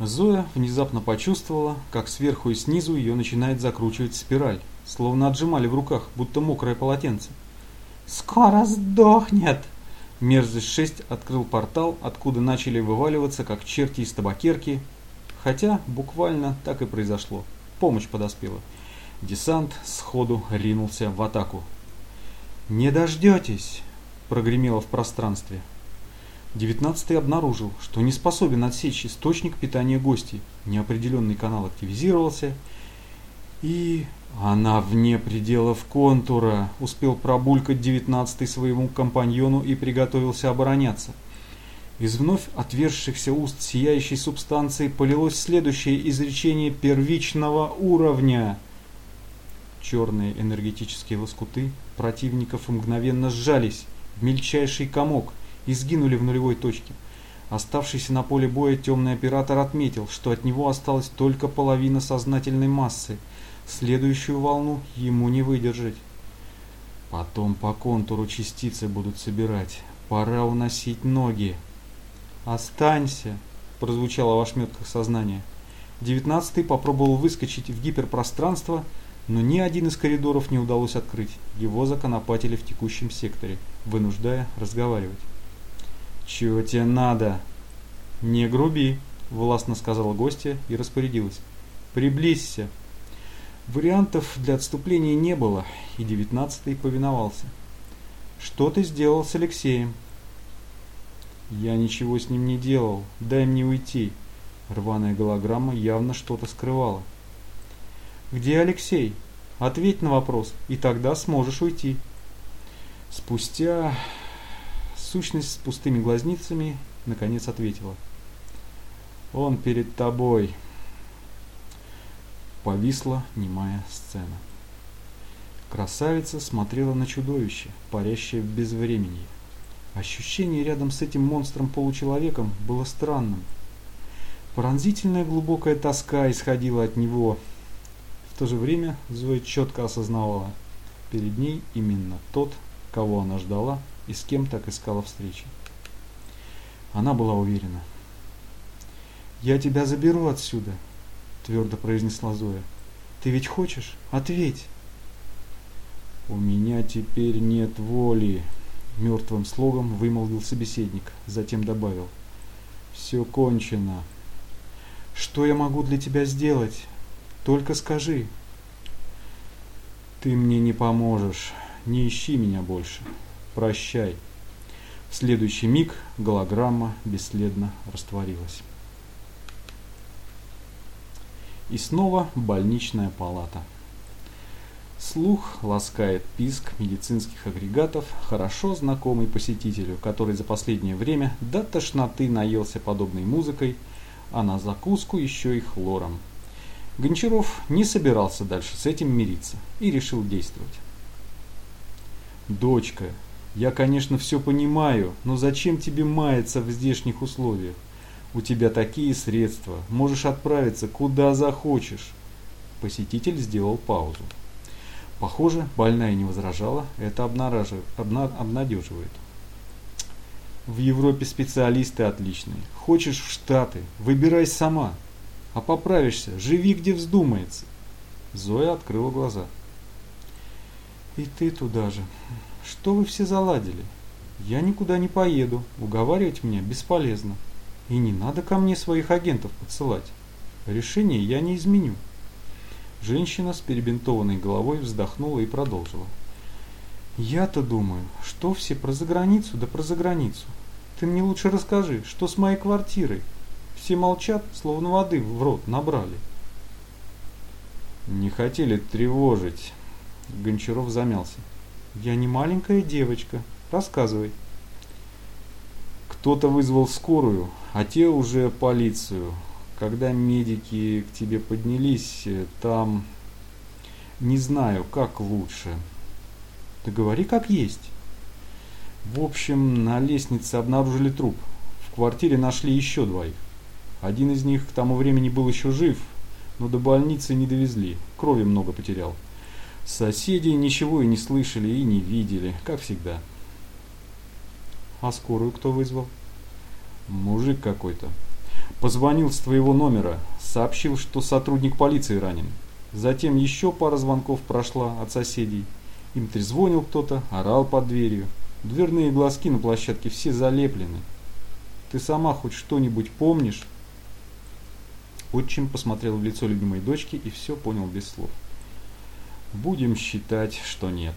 Зоя внезапно почувствовала, как сверху и снизу ее начинает закручивать спираль, словно отжимали в руках, будто мокрое полотенце. «Скоро сдохнет!» Мерзость 6 открыл портал, откуда начали вываливаться, как черти из табакерки. Хотя буквально так и произошло. Помощь подоспела. Десант сходу ринулся в атаку. «Не дождетесь!» – прогремело в пространстве. Девятнадцатый обнаружил, что не способен отсечь источник питания гостей. Неопределенный канал активизировался, и она вне пределов контура. Успел пробулькать девятнадцатый своему компаньону и приготовился обороняться. Из вновь отверзшихся уст сияющей субстанции полилось следующее изречение первичного уровня. Черные энергетические лоскуты противников мгновенно сжались в мельчайший комок – и сгинули в нулевой точке. Оставшийся на поле боя темный оператор отметил, что от него осталась только половина сознательной массы. Следующую волну ему не выдержать. Потом по контуру частицы будут собирать. Пора уносить ноги. «Останься!» – прозвучало в ошметках сознания. Девятнадцатый попробовал выскочить в гиперпространство, но ни один из коридоров не удалось открыть. Его законопатили в текущем секторе, вынуждая разговаривать. «Чего тебе надо?» «Не груби», – властно сказала гостья и распорядилась. «Приблизься». Вариантов для отступления не было, и девятнадцатый повиновался. «Что ты сделал с Алексеем?» «Я ничего с ним не делал. Дай мне уйти». Рваная голограмма явно что-то скрывала. «Где Алексей? Ответь на вопрос, и тогда сможешь уйти». Спустя Сущность с пустыми глазницами наконец ответила. «Он перед тобой!» Повисла немая сцена. Красавица смотрела на чудовище, парящее в безвременье. Ощущение рядом с этим монстром-получеловеком было странным. Пронзительная глубокая тоска исходила от него. В то же время Зоя четко осознавала, перед ней именно тот, кого она ждала и с кем так искала встречи. Она была уверена. «Я тебя заберу отсюда», – твердо произнесла Зоя. «Ты ведь хочешь? Ответь!» «У меня теперь нет воли», – мертвым слогом вымолвил собеседник, затем добавил. «Все кончено». «Что я могу для тебя сделать? Только скажи». «Ты мне не поможешь. Не ищи меня больше». Прощай. В следующий миг голограмма бесследно растворилась. И снова больничная палата. Слух ласкает писк медицинских агрегатов, хорошо знакомый посетителю, который за последнее время до тошноты наелся подобной музыкой, а на закуску еще и хлором. Гончаров не собирался дальше с этим мириться и решил действовать. «Дочка, я, конечно, все понимаю, но зачем тебе маяться в здешних условиях? У тебя такие средства, можешь отправиться куда захочешь. Посетитель сделал паузу. Похоже, больная не возражала, это обнадеживает. В Европе специалисты отличные. Хочешь в Штаты, выбирай сама. А поправишься, живи где вздумается. Зоя открыла глаза. И ты туда же. Что вы все заладили? Я никуда не поеду, уговаривать меня бесполезно. И не надо ко мне своих агентов подсылать. Решение я не изменю. Женщина с перебинтованной головой вздохнула и продолжила. Я-то думаю, что все про заграницу, да про заграницу. Ты мне лучше расскажи, что с моей квартирой? Все молчат, словно воды в рот набрали. Не хотели тревожить. Гончаров замялся. Я не маленькая девочка. Рассказывай. Кто-то вызвал скорую, а те уже полицию. Когда медики к тебе поднялись, там... Не знаю, как лучше. Ты говори как есть. В общем, на лестнице обнаружили труп. В квартире нашли еще двоих. Один из них к тому времени был еще жив, но до больницы не довезли. Крови много потерял. Соседи ничего и не слышали, и не видели, как всегда. А скорую кто вызвал? Мужик какой-то. Позвонил с твоего номера, сообщил, что сотрудник полиции ранен. Затем еще пара звонков прошла от соседей. Им трезвонил кто-то, орал под дверью. Дверные глазки на площадке все залеплены. Ты сама хоть что-нибудь помнишь? Отчим посмотрел в лицо любимой дочки и все понял без слов. Будем считать, что нет.